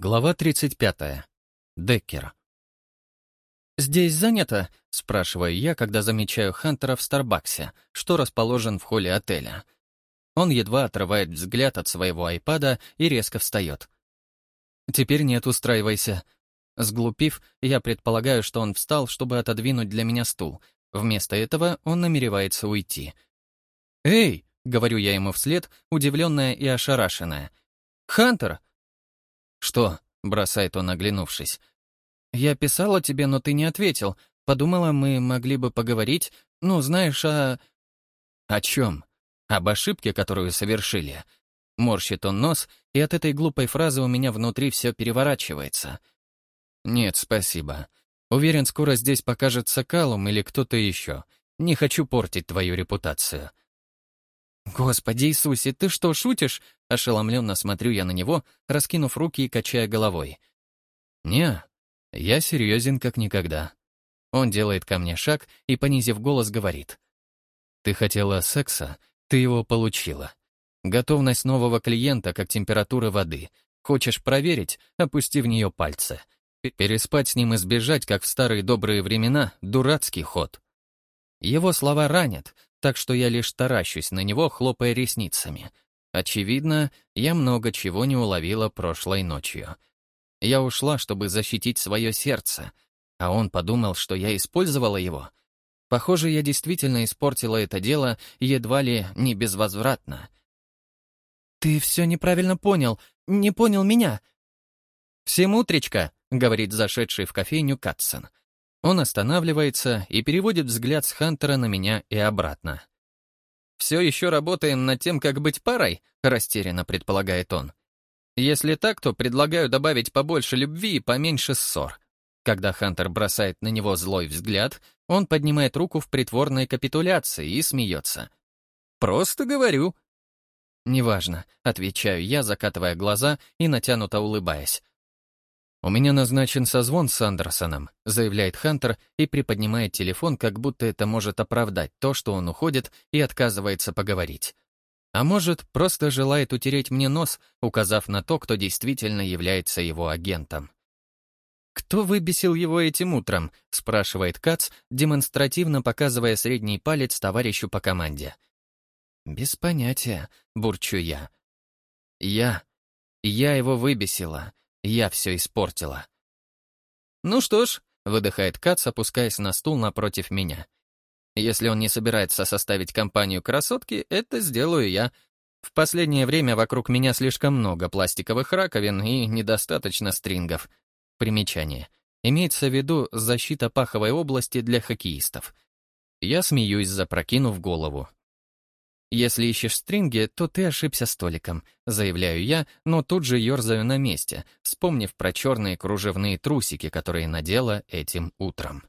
Глава 35. Деккер. «Здесь занято?» — спрашиваю я, когда замечаю Хантера в Старбаксе, что расположен в холле отеля. Он едва отрывает взгляд от своего айпада и резко встает. «Теперь нет, устраивайся». Сглупив, я предполагаю, что он встал, чтобы отодвинуть для меня стул. Вместо этого он намеревается уйти. «Эй!» — говорю я ему вслед, удивленная и ошарашенная. «Хантер, «Что?» — бросает он, оглянувшись. «Я писала тебе, но ты не ответил. Подумала, мы могли бы поговорить. Ну, знаешь, о...» «О чем? Об ошибке, которую совершили?» Морщит он нос, и от этой глупой фразы у меня внутри все переворачивается. «Нет, спасибо. Уверен, скоро здесь покажется Калум или кто-то еще. Не хочу портить твою репутацию». «Господи Иисусе, ты что, шутишь?» Ошеломленно смотрю я на него, раскинув руки и качая головой. «Не, я серьезен как никогда». Он делает ко мне шаг и, понизив голос, говорит. «Ты хотела секса, ты его получила. Готовность нового клиента, как температура воды. Хочешь проверить, опусти в нее пальцы. Переспать с ним и сбежать, как в старые добрые времена, дурацкий ход». Его слова ранят, так что я лишь таращусь на него, хлопая ресницами. Очевидно, я много чего не уловила прошлой ночью. Я ушла, чтобы защитить свое сердце, а он подумал, что я использовала его. Похоже, я действительно испортила это дело едва ли не безвозвратно. «Ты все неправильно понял, не понял меня». «Всем утречка», — говорит зашедший в кофейню Катсон. Он останавливается и переводит взгляд с Хантера на меня и обратно. «Все еще работаем над тем, как быть парой?» — растерянно предполагает он. «Если так, то предлагаю добавить побольше любви и поменьше ссор». Когда Хантер бросает на него злой взгляд, он поднимает руку в притворной капитуляции и смеется. «Просто говорю». «Неважно», — отвечаю я, закатывая глаза и натянуто улыбаясь. «У меня назначен созвон с Андерсоном», — заявляет Хантер и приподнимает телефон, как будто это может оправдать то, что он уходит и отказывается поговорить. А может, просто желает утереть мне нос, указав на то, кто действительно является его агентом. «Кто выбесил его этим утром?» — спрашивает Кац, демонстративно показывая средний палец товарищу по команде. «Без понятия», — бурчу я. «Я. Я его выбесила. Я все испортила. «Ну что ж», — выдыхает Кац, опускаясь на стул напротив меня. «Если он не собирается составить компанию красотки, это сделаю я. В последнее время вокруг меня слишком много пластиковых раковин и недостаточно стрингов. Примечание. Имеется в виду защита паховой области для хоккеистов. Я смеюсь, запрокинув голову. «Если ищешь стринги, то ты ошибся столиком», — заявляю я, но тут же ерзаю на месте, вспомнив про черные кружевные трусики, которые надела этим утром.